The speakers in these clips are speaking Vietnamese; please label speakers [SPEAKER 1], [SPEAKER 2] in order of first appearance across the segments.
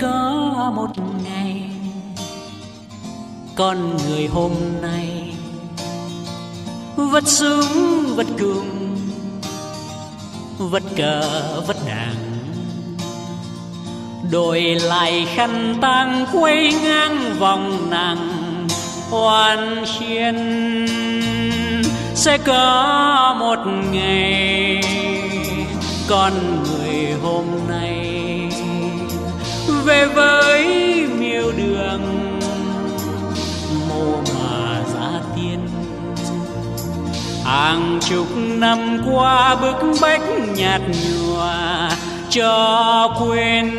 [SPEAKER 1] có một ngày. Con người hôm nay vất súng vất cung vất cờ vất đảng đổi lại khăn tang quay ngang vòng nàng hoàn hiên. Sẽ có một ngày, con người hôm nay về với miêu đường mồ mà giá tiên hàng chục năm qua bức bách nhạt nhòa cho quên.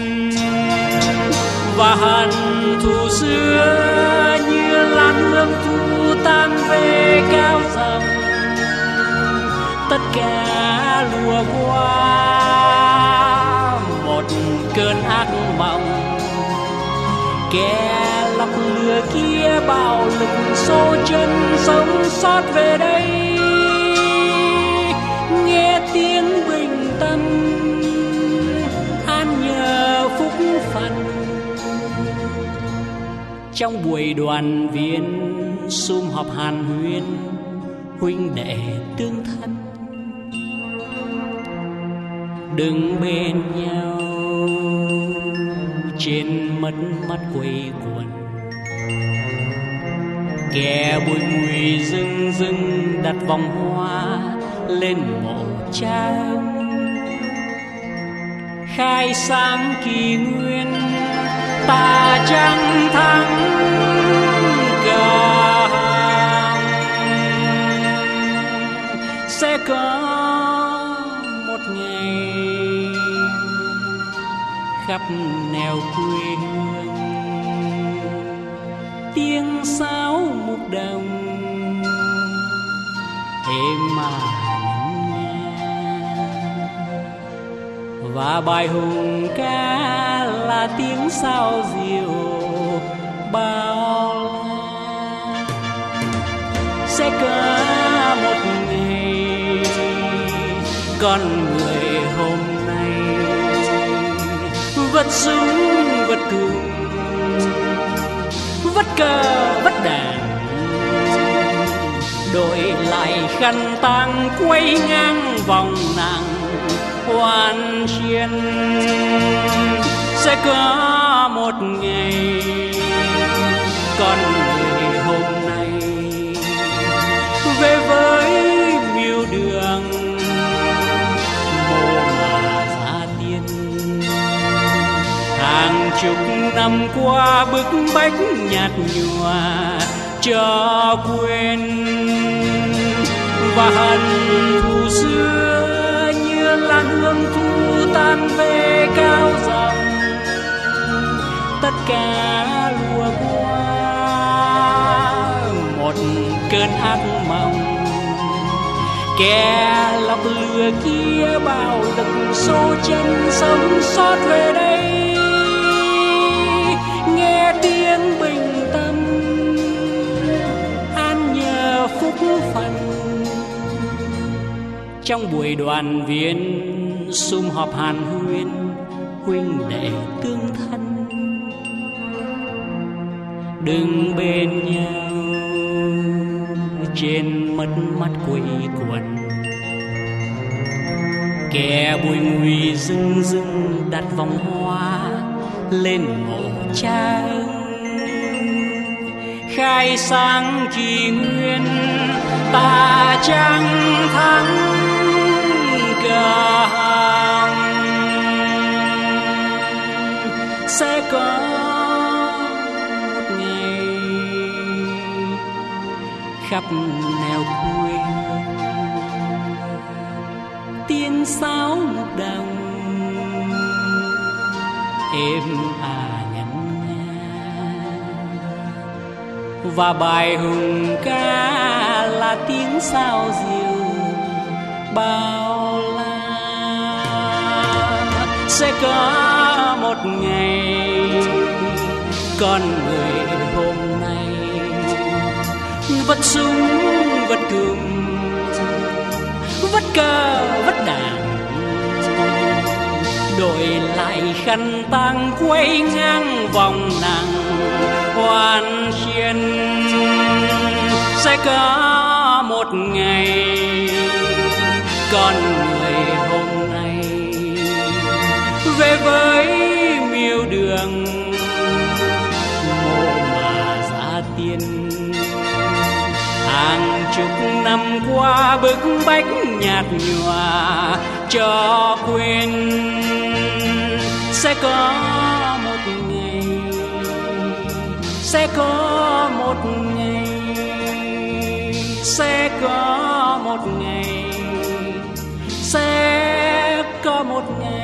[SPEAKER 1] Và hận thù xưa như lan hương thu tan về cao dòng tất cả lùa qua kẻ lọc lừa kia bạo lực xô chân sống sót về đây. Nghe tiếng bình tâm, an nhờ phúc phần trong buổi đoàn viên, sum họp hàn huyên, huynh đệ tương thân. Đứng bên nhau, trên mất mắt quây quần. Kẻ bụi mùi rưng rưng đặt vòng hoa lên mộ trang. Khai sáng kỳ nguyên ta chẳng thắng cả sẽ có một ngày khắp nẻo quê hương tiếng sáo mục đồng. Êm mà nghe. Và bài hùng ca là tiếng sao diệu bao la. Sẽ cả một ngày, con người hôm nay, vật súng vật cung bất cờ bất đàn. Đổi lại khăn tang quay ngang vòng nàng hoàn chiến sẽ có một ngày, còn chục năm qua bức bách nhạt nhòa, cho quên. Và hận thù xưa như là hương thu tan về cao dòng. Tất cả lùa qua, một cơn ác mộng. Kẻ lọc lừa kia bao lực số chân sống sót về đây. Trong buổi đoàn viên sum họp hàn huyên, huynh đệ tương thân. Đứng bên nhau trên mất mắt quây quần. Kẻ bụi nguy rưng rưng đặt vòng hoa lên mộ cha khai sáng kỳ nguyên, ta chẳng thắng. Nẻo quê tiếng sáo mục đồng. Êm à nhắn nha. Và bài hùng ca là tiếng sao diều bao la. Sẽ có một ngày con người vất súng vất cung vất cờ vất đàn. Đổi lại khăn tang quay ngang vòng nàng hoàn hiền. Sẽ có một ngày, còn qua bức bách nhạt nhòa cho quên. Sẽ có một ngày, sẽ có một ngày, sẽ có một ngày, sẽ có một ngày.